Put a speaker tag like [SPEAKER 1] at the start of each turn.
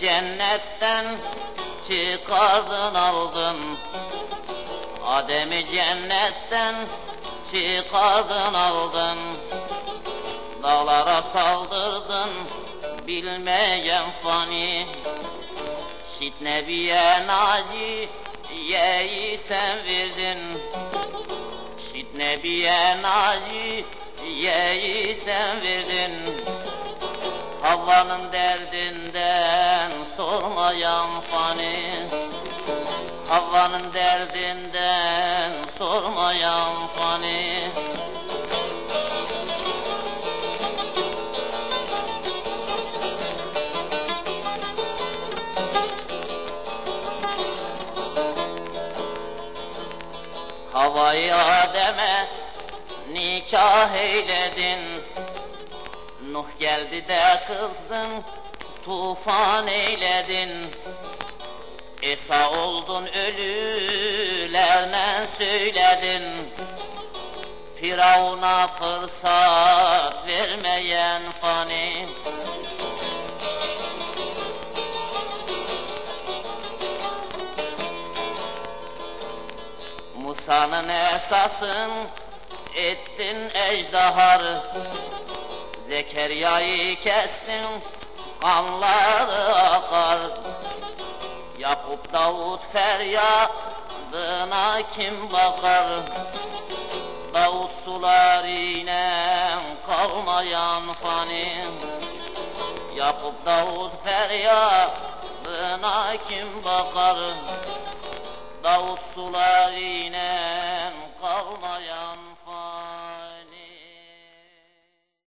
[SPEAKER 1] cennetten çıkardın aldın Adem'i cennetten çıkardın aldın Dağlara saldırdın bilmeyen fani. Şit Nebiye Naci yeyi sen verdin. Şit Nebiye Naci yeyi sen verdin Havvanın derdinden sormayan fani. Havvanın derdinden sormayan fani. Havayı Adem'e nikah eyledin Nuh geldi de kızdın tufan eyledin. İsa oldun ölülerle söyledin. Firavuna fırsat vermeyen fani. Musa'nın esasın ettin ecdahar Zekeriya'yı kestin kanları akar. Yakup Davut feryadına kim bakar? Davut sular ile kalmayan fani Yakup Davut feryadına kim bakar? Davut sular ile